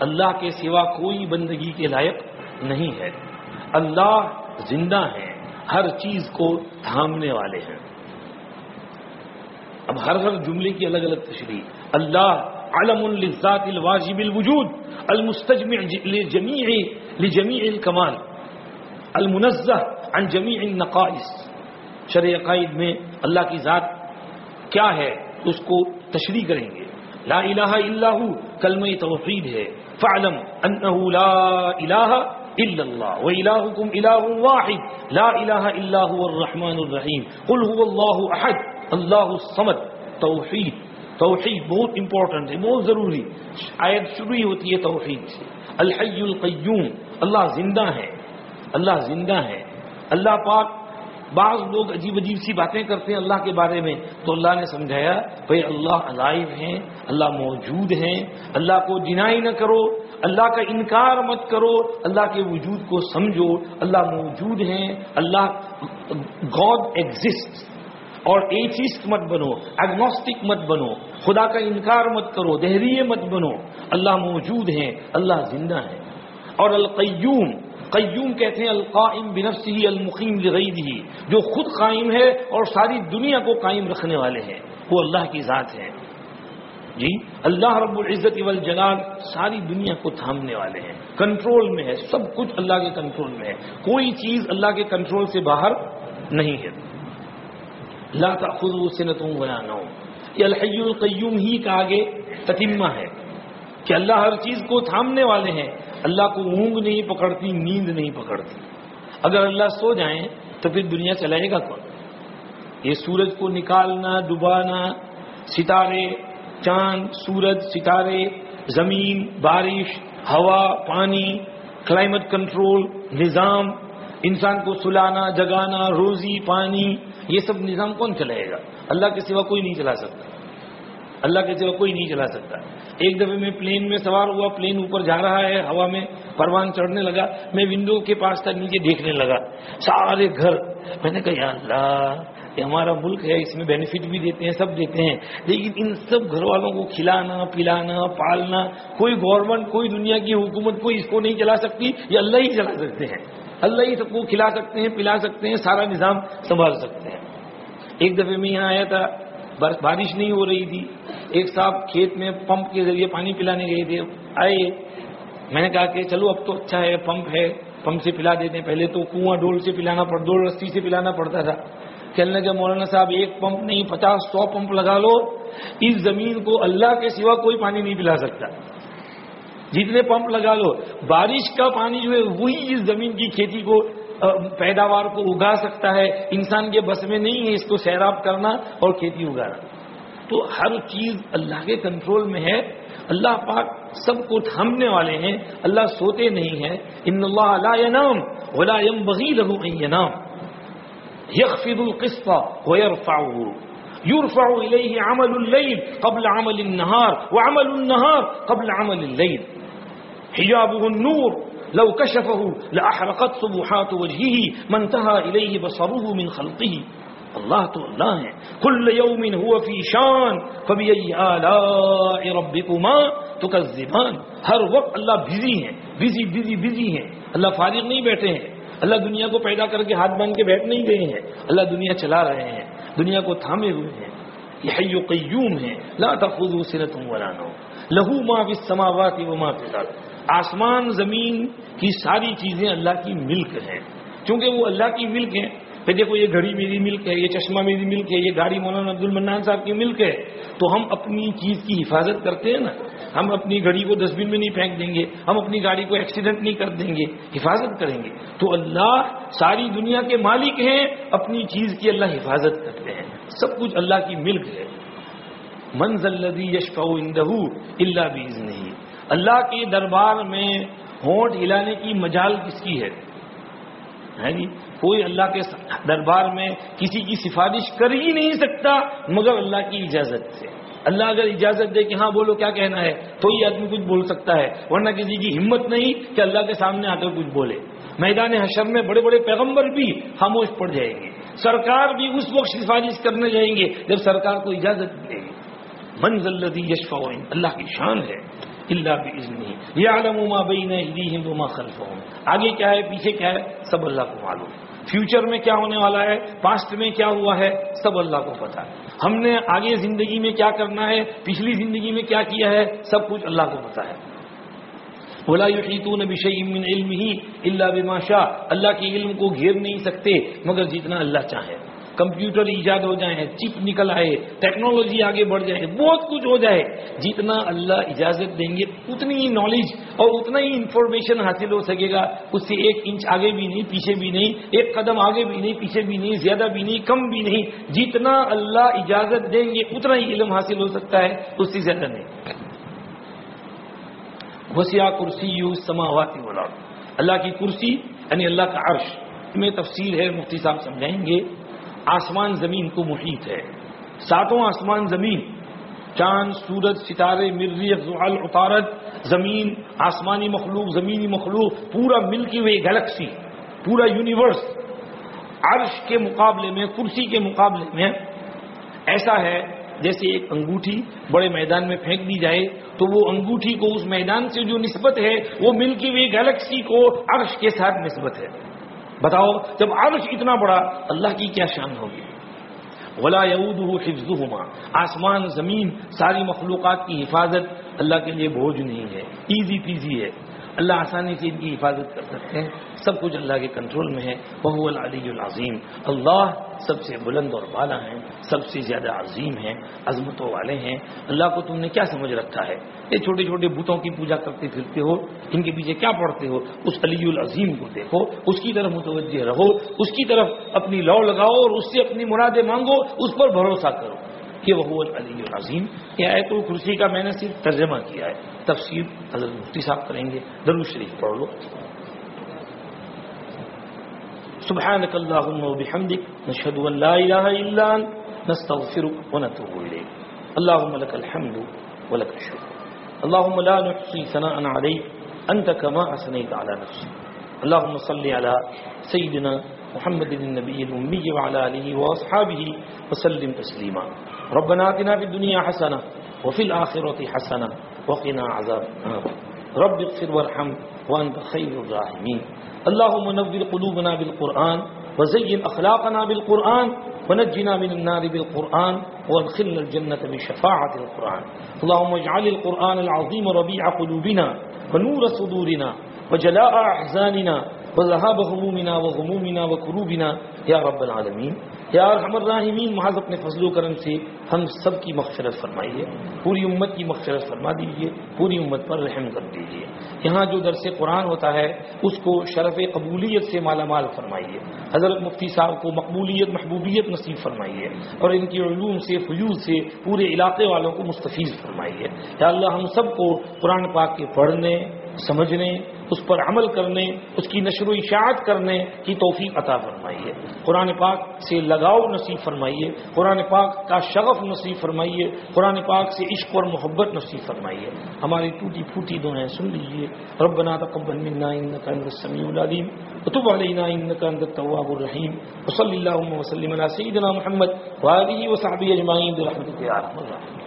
Speaker 2: اللہ کے سوا کوئی بندگی کے لائق نہیں ہے۔ اللہ زندہ ہے۔ ہر چیز کو تھامنے والے ہیں۔ اب ہر ہر جملے کی الگ الگ تشریح۔ اللہ علم الزات الواجب الوجود۔ المستجمع لجميع لجميع الكمال المنزہ۔ عن جميع النقائص۔ شرع عقائد میں اللہ کی ذات کیا ہے، اس کو تشریح کریں گے۔ لا الہ الا ہو کلمہ توحید ہے۔ فعلم انه لا الہ الا اللہ والہکم الہ واحد۔ لا الہ الا هو الرحمن الرحیم۔ قل هو اللہ احد، اللہ الصمد۔ توحید توحید بہت امپورٹنٹ ہے، بہت ضروری۔ آیت شروع ہی ہوتی ہے توحید سے۔ الحی القیوم، اللہ زندہ ہے۔ اللہ زندہ ہے۔ اللہ پاک بعض لوگ عجیب عجیب سی باتیں کرتے ہیں اللہ کے بارے میں، تو اللہ نے سمجھایا بھائی اللہ الائف ہیں، اللہ موجود ہیں، اللہ کو ڈینائی نہ کرو، اللہ کا انکار مت کرو، اللہ کے وجود کو سمجھو، اللہ موجود ہیں، اللہ گاڈ ایگزسٹ اور ایتھسٹ مت بنو ایگنوسٹک مت بنو، خدا کا انکار مت کرو، دہریے مت بنو، اللہ موجود ہیں، اللہ زندہ ہے اور القیوم قیوم کہتے ہیں القائم بنفسی المقیم لغیرہ، جو خود قائم ہے اور ساری دنیا کو قائم رکھنے والے ہیں، وہ اللہ کی ذات ہے جی اللہ رب العزت والجلال ساری دنیا کو تھامنے والے ہیں، کنٹرول میں ہے، سب کچھ اللہ کے کنٹرول میں ہے۔ کوئی چیز اللہ کے کنٹرول سے باہر نہیں ہے۔ لا تأخذو سنتوں ولا نوم۔ یہ الحی القیوم ہی کا آگے تتمہ ہے کہ اللہ ہر چیز کو تھامنے والے ہیں۔ اللہ کو اونگ نہیں پکڑتی، نیند نہیں پکڑتی۔ اگر اللہ سو جائیں تو پھر دنیا چلائے گا کون؟ یہ سورج کو نکالنا، ڈبانا، ستارے، چاند، سورج، ستارے، زمین، بارش، ہوا، پانی، کلائمیٹ کنٹرول، نظام، انسان کو سلانا، جگانا، روزی، پانی، یہ سب نظام کون چلائے گا؟ اللہ کے سوا کوئی نہیں چلا سکتا۔ اللہ کے سوا کوئی نہیں چلا سکتا۔ ایک دفعہ میں پلین میں سوار ہوا، پلین اوپر جا رہا ہے، ہوا میں پروان چڑھنے لگا۔ میں ونڈو کے پاس تک نیچے دیکھنے لگا۔ سارے گھر۔ میں نے کہا، یا اللہ، یہ ہمارا ملک ہے، اس میں بینیفٹ بھی دیتے ہیں، سب دیتے ہیں۔ لیکن ان سب گھر والوں کو کھلانا، پلانا، پالنا، کوئی گورنمنٹ کوئی دنیا کی حکومت، کوئی اس کو نہیں چلا سکتی۔ یہ اللہ ہی چلا سکتے ہیں۔ اللہ ہی سب کو کھلا سکتے ہیں، پلا سکتے ہیں، سارا نظام سنبھال سکتے ہیں۔ ایک دفعہ میں یہاں آیا تھا۔ بارش نہیں ہو رہی تھی۔ ایک صاحب کھیت میں پمپ کے ذریعے پانی پلانے گئے تھے۔ آئے۔ میں نے کہا کہ چلو اب تو اچھا ہے، پمپ ہے۔ پمپ سے پلا دیتے ہیں۔ پہلے تو کنواں ڈول سے پلانا پڑ، ڈول رسی سے پلانا پڑتا تھا۔ کہنے کے مولانا صاحب، ایک پمپ نہیں، پچاس، سو پمپ لگا لو۔ اس زمین کو اللہ کے سوا کوئی پانی نہیں پلا سکتا۔ جتنے پمپ لگا لو۔ بارش کا پانی جو ہے، وہی اس زمین کی کھیتی کو پیداوار کو اگا سکتا ہے۔ انسان کے بس میں نہیں ہے اس کو سیراب کرنا اور کھیتی اگانا۔ تو ہر چیز اللہ کے کنٹرول میں ہے۔ اللہ پاک سب کو تھامنے والے ہیں۔ اللہ سوتے نہیں ہیں۔ ان اللہ لا ينام ولا ينبغي له ان ينام يخفض القسط ويرفعه يرفع اليه عمل الليل قبل عمل النهار وعمل النهار قبل عمل الليل حجابه النور۔ لو كشفه لأحرقت صبحات وجهه ما انتهى إليه بصره من خلقه. اللہ تو اللہ ہے. کل یوم هو فی شان فبئی آلاء ربکما تکذبان ہر وقت اللہ بزی ہیں. بزی بزی بزی ہیں. اللہ فارغ نہیں بیٹھے ہیں. اللہ دنیا کو پیدا کر کے ہاتھ باندھ کے بیٹھ نہیں گئے ہیں. اللہ دنیا چلا رہے ہیں. دنیا کو تھامے ہوئے ہیں. یہ حی قیوم ہے، لا تخذو سنت ولا نوم. لہو ما فی السماوات و ما فی الارض. آسمان، زمین کی ساری چیزیں اللہ کی ملک ہیں۔ کیونکہ وہ اللہ کی ملک ہیں، پھر دیکھو یہ گھڑی میری ملک ہے، یہ چشمہ میری ملک ہے، یہ گاڑی مولانا عبد المنان صاحب کی ملک ہے۔ تو ہم اپنی چیز کی حفاظت کرتے ہیں نا۔ ہم اپنی گھڑی کو ڈسٹ بن میں نہیں پھینک دیں گے، ہم اپنی گاڑی کو ایکسیڈنٹ نہیں کر دیں گے، حفاظت کریں گے۔ تو اللہ ساری دنیا کے مالک ہیں، اپنی چیز کی اللہ حفاظت کرتے ہیں۔ سب کچھ اللہ کی ملک ہے۔ منزل یشفع اندہ اللہ بیز نہیں اللہ کے دربار میں ہونٹ ہلانے کی مجال کس کی ہے جی؟ کوئی اللہ کے دربار میں کسی کی سفارش کر ہی نہیں سکتا، مگر اللہ کی اجازت سے۔ اللہ اگر اجازت دے کہ ہاں بولو کیا کہنا ہے، تو یہ آدمی کچھ بول سکتا ہے۔ ورنہ کسی کی ہمت نہیں کہ اللہ کے سامنے آ کر کچھ بولے۔ میدان حشر میں بڑے بڑے پیغمبر بھی خاموش پڑ جائیں گے۔ سرکار بھی اس وقت سفارش کرنے جائیں گے جب سرکار کو اجازت ملے گی۔ منزل الذي يشفع عنده اللہ کی شان ہے اللہ باذنه يعلم ما بين ايديهم وما خلفهم آگے کیا ہے، پیچھے کیا ہے، سب اللہ کو معلوم۔ فیوچر میں کیا ہونے والا ہے، پاسٹ میں کیا ہوا ہے، سب اللہ کو پتا ہے۔ ہم نے آگے زندگی میں کیا کرنا ہے، پچھلی زندگی میں کیا کیا ہے، سب کچھ اللہ کو پتا ہے۔ بولا یحیطون بشیء من علمه الا بما شاء. اللہ کے علم کو گھیر نہیں سکتے، مگر جتنا اللہ چاہے۔ کمپیوٹر ایجاد ہو جائے، چپ نکل آئے، ٹیکنالوجی آگے بڑھ جائے، بہت کچھ ہو جائے، جتنا اللہ اجازت دیں گے، اتنی ہی نالج اور اتنا ہی انفارمیشن حاصل ہو سکے گا۔ اس سے ایک انچ آگے بھی نہیں، پیچھے بھی نہیں، ایک قدم آگے بھی نہیں، پیچھے بھی نہیں، زیادہ بھی نہیں، کم بھی نہیں۔ جتنا اللہ اجازت دیں گے، اتنا ہی علم حاصل ہو سکتا ہے، اس سے زیادہ نہیں۔ وسیع کرسی سماواتی بولا اللہ کی کرسی یعنی اللہ کا عرش۔ میں تفصیل ہے، مفتی صاحب سمجھائیں گے۔ آسمان زمین کو محیط ہے۔ ساتوں آسمان زمین۔ چاند، سورج، ستارے مریخ زحل اتارت زمین، آسمانی مخلوق، زمینی مخلوق۔ پورا ملکی ہوئے گیلیکسی پورا یونیورس۔ عرش کے مقابلے میں، کرسی کے مقابلے میں ایسا ہے جیسے ایک انگوٹھی بڑے میدان میں پھینک دی جائے، تو وہ انگوٹھی کو اس میدان سے جو نسبت ہے، وہ ملکی ہوئی گیلیکسی کو عرش کے ساتھ نسبت ہے۔ بتاؤ، جب عرش اتنا بڑا، اللہ کی کیا شان ہوگی؟ ولا یعود آسمان، زمین، ساری مخلوقات کی حفاظت اللہ کے لیے بوجھ نہیں ہے۔ ایزی پیزی ہے۔ اللہ آسانی سے ان کی حفاظت کر سکتے ہیں۔ سب کچھ اللہ کے کنٹرول میں ہے۔ بہو العلی العظیم۔ اللہ سب سے بلند اور بالا ہیں، سب سے زیادہ عظیم ہیں، عظمتوں والے ہیں۔ اللہ کو تم نے کیا سمجھ رکھا ہے؟ یہ چھوٹے چھوٹے بتوں کی پوجا کرتے پھرتے ہو، ان کے پیچھے کیا پڑھتے ہو؟ اس علی العظیم کو دیکھو، اس کی طرف متوجہ رہو، اس کی طرف اپنی لو لگاؤ اور اس سے اپنی مرادیں مانگو، اس پر بھروسہ کرو۔ کہ وہ علی العظیم۔ یہ آئے تو کرسی کا میں نے صرف ترجمہ کیا ہے۔ تفسیر حضرت مفتی صاحب کریں گے درو شریف پڑھ لو سبحانك اللهم وبحمدك نشهد ان لا اله الا انت نستغفرك ونتوب اليك اللهم لك الحمد ولك الشكر اللهم لا نحصي ثناء عليك انت كما اثنيت على نفسك اللهم صل على سيدنا محمد النبي الامي وعلى اله واصحابه وسلم تسليما ربنا اتنا في الدنيا حسنه وفي الاخره حسنه وقنا عذاب النار. رب اغفر وارحم وأنت خير الراحمين. اللهم نور قلوبنا بالقرآن وزين أخلاقنا بالقرآن ونجنا من النار بالقرآن وأدخلنا الجنة بشفاعة القرآن. اللهم اجعل القرآن العظيم ربيع قلوبنا ونور صدورنا وجلاء أحزاننا وذهاب همومنا وغمومنا وكروبنا یا رب العالمین یا ارحم الراحمین، محض اپنے فضل و کرم سے ہم سب کی مغفرت فرمائیے، پوری امت کی مغفرت فرما دیجیے، پوری امت پر رحم کر دیجیے۔ یہاں جو درس قرآن ہوتا ہے، اس کو شرف قبولیت سے مالا مال فرمائیے۔ حضرت مفتی صاحب کو مقبولیت، محبوبیت نصیب فرمائیے۔ اور ان کی علوم سے، فیوز سے پورے علاقے والوں کو مستفیض فرمائیے۔ یا اللہ ہم سب کو قرآن پاک کے پڑھنے سمجھنے، اس پر عمل کرنے، اس کی نشر و اشاعت کرنے کی توفیق عطا فرمائیے۔ قرآن پاک سے لگاؤ نصیب فرمائیے۔ قرآن پاک کا شغف نصیب فرمائیے۔ قرآن پاک سے عشق اور محبت نصیب فرمائیے۔ ہماری ٹوٹی پھوٹی دعائیں سن لیجیے ربنا تقبل منا انك انت السميع العليم وتب علينا انك انت التواب الرحيم وصلى اللهم وسلم على سيدنا محمد وآله وصحبه اجمعين برحمتك يا ارحم الراحمين